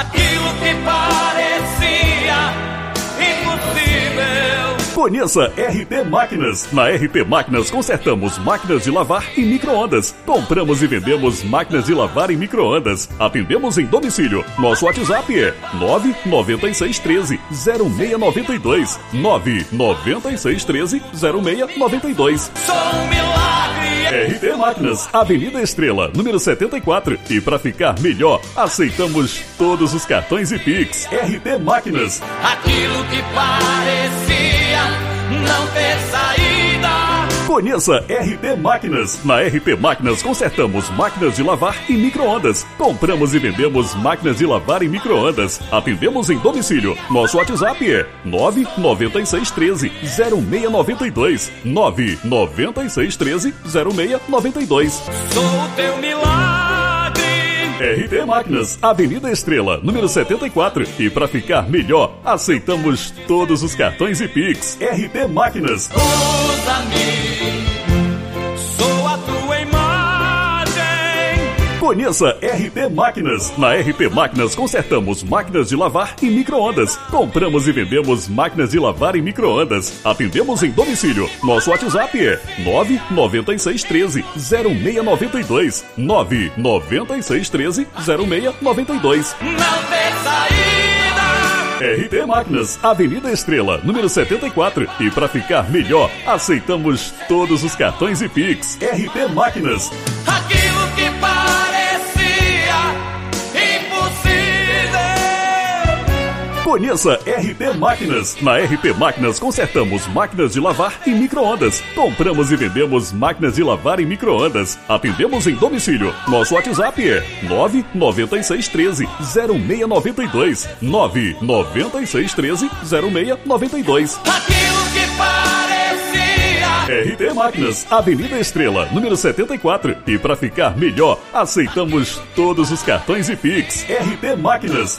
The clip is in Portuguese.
aquilo que parecia. Conheça RT Máquinas. Na RT Máquinas consertamos máquinas de lavar e micro-ondas. Compramos e vendemos máquinas de lavar e micro-ondas. Atendemos em domicílio. Nosso WhatsApp é 99613 0692. 99613 0692. Sou um milagre. RT Máquinas, Avenida Estrela, número 74. E para ficar melhor, aceitamos todos os cartões e Pix. RT Máquinas. Aquilo que parecia não ter saída. Conheça RT Máquinas. Na RT Máquinas consertamos máquinas de lavar e micro-ondas. Compramos e vendemos máquinas de lavar e micro-ondas. Atendemos em domicílio. Nosso WhatsApp é 99613 0692. 99613 0692. Sou o teu milagre. RT Máquinas, Avenida Estrela, número 74. E para ficar melhor, aceitamos todos os cartões e Pix. RT Máquinas. Usa-me. Sou Conheça RT Máquinas. Na RT Máquinas consertamos máquinas de lavar e micro-ondas. Compramos e vendemos máquinas de lavar e micro-ondas. Atendemos em domicílio. Nosso WhatsApp é 99613 0692. 99613 0692. Não ter saída. RT Máquinas, Avenida Estrela, número 74. E para ficar melhor, aceitamos todos os cartões e Pix. RT Máquinas. Conheça RT Máquinas. Na RT Máquinas consertamos máquinas de lavar e micro-ondas. Compramos e vendemos máquinas de lavar e micro-ondas. Atendemos em domicílio. Nosso WhatsApp é 99613 0692. 99613 0692. Aquilo que parecia RT Máquinas, Avenida Estrela, número 74. E para ficar melhor, aceitamos todos os cartões e Pix. RT Máquinas.